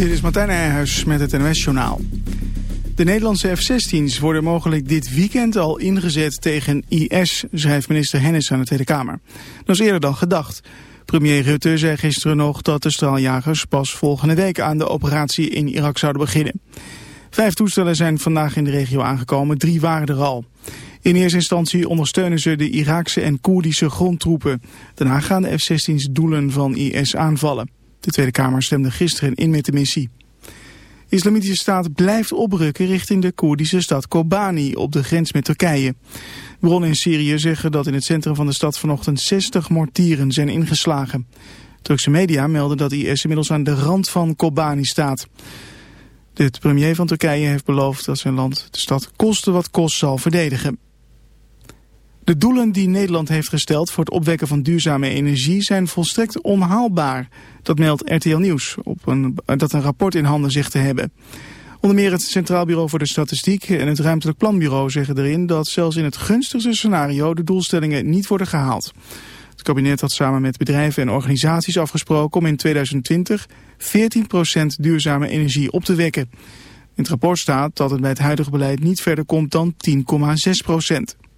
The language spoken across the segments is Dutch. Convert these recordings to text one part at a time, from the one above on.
Dit is Martijn Nijhuis met het NOS-journaal. De Nederlandse F-16's worden mogelijk dit weekend al ingezet tegen IS, schrijft minister Hennis aan de Tweede Kamer. Dat is eerder dan gedacht. Premier Rutte zei gisteren nog dat de straaljagers pas volgende week aan de operatie in Irak zouden beginnen. Vijf toestellen zijn vandaag in de regio aangekomen, drie waren er al. In eerste instantie ondersteunen ze de Iraakse en Koerdische grondtroepen. Daarna gaan de F-16's doelen van IS aanvallen. De Tweede Kamer stemde gisteren in met de missie. Islamitische Staat blijft oprukken richting de Koerdische stad Kobani op de grens met Turkije. Bronnen in Syrië zeggen dat in het centrum van de stad vanochtend 60 mortieren zijn ingeslagen. Turkse media melden dat IS inmiddels aan de rand van Kobani staat. De premier van Turkije heeft beloofd dat zijn land de stad koste wat kost zal verdedigen. De doelen die Nederland heeft gesteld voor het opwekken van duurzame energie zijn volstrekt onhaalbaar. Dat meldt RTL Nieuws, op een, dat een rapport in handen zegt te hebben. Onder meer het Centraal Bureau voor de Statistiek en het Ruimtelijk Planbureau zeggen erin dat zelfs in het gunstigste scenario de doelstellingen niet worden gehaald. Het kabinet had samen met bedrijven en organisaties afgesproken om in 2020 14% duurzame energie op te wekken. In het rapport staat dat het bij het huidige beleid niet verder komt dan 10,6%.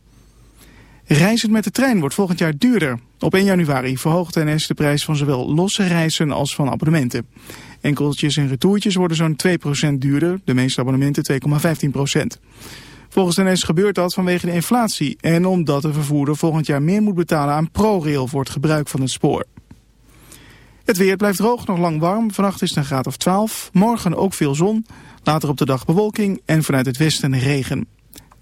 Reizen met de trein wordt volgend jaar duurder. Op 1 januari verhoogt NS de prijs van zowel losse reizen als van abonnementen. Enkeltjes en retourtjes worden zo'n 2% duurder, de meeste abonnementen 2,15%. Volgens NS gebeurt dat vanwege de inflatie en omdat de vervoerder volgend jaar meer moet betalen aan ProRail voor het gebruik van het spoor. Het weer blijft droog, nog lang warm. Vannacht is het een graad of 12. Morgen ook veel zon. Later op de dag bewolking en vanuit het westen regen.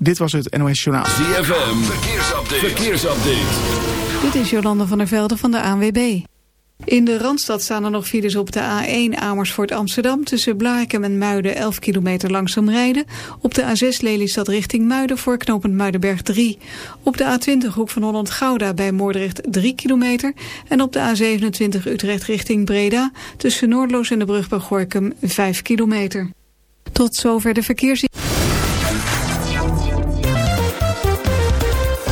Dit was het NOS Journaal. ZFM, verkeersupdate. verkeersupdate. Dit is Jolanda van der Velde van de ANWB. In de Randstad staan er nog files op de A1 Amersfoort Amsterdam... tussen Blarikum en Muiden 11 kilometer langzaam rijden. Op de A6 Lelystad richting Muiden voor knooppunt Muidenberg 3. Op de A20 Hoek van Holland-Gouda bij Moordrecht 3 kilometer. En op de A27 Utrecht richting Breda... tussen Noordloos en de brug bij Gorkum 5 kilometer. Tot zover de verkeers...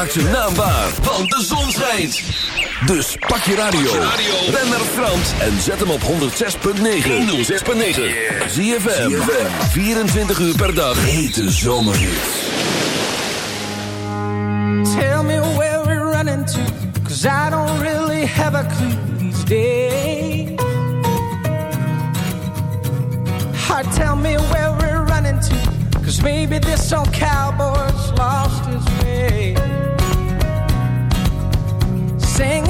Maak naam waar. want de zon schijnt. Dus pak je radio. Ben naar Frans en zet hem op 106.9. 106.9. Zie je 24 uur per dag. Hete zomerhit. Tell me where we're running to. Cause I don't really have a clue these days. Heart, tell me where we're running to. Cause maybe this old cowboy's lost his sing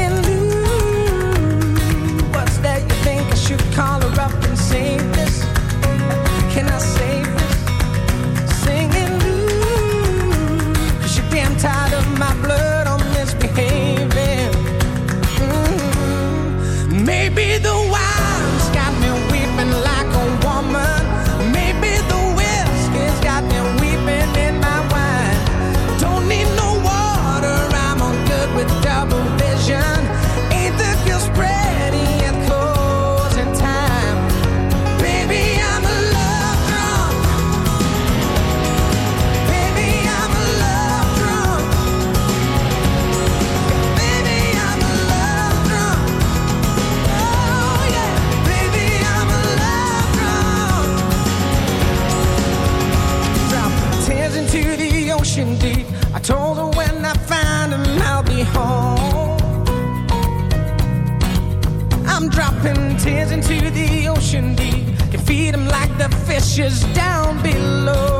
tears into the ocean deep. Can feed them like the fishes down below.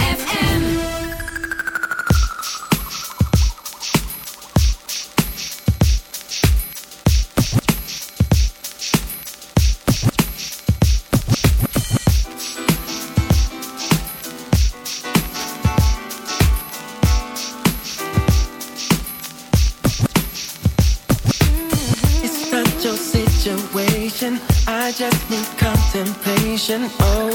Oh.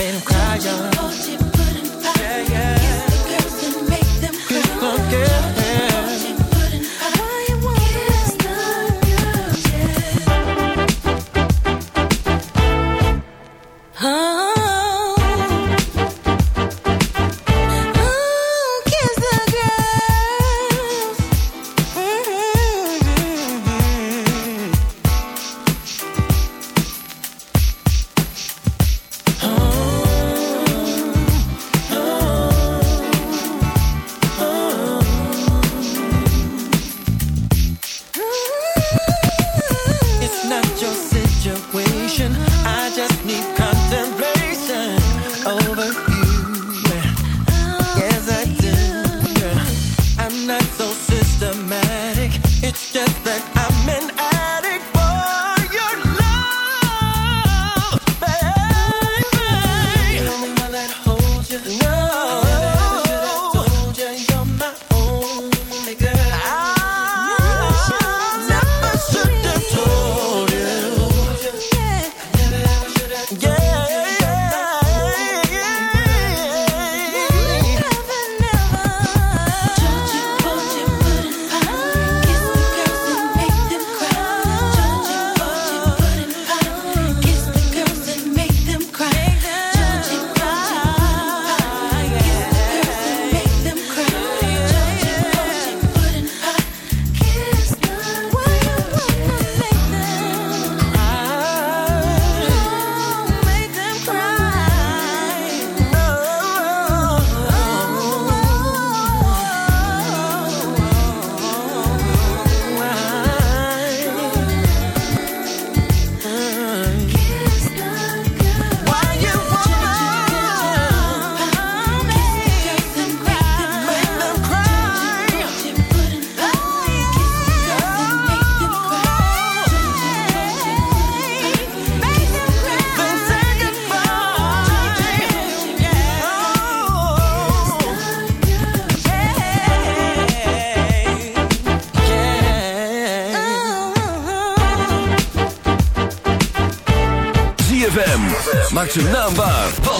made him cry, yeah.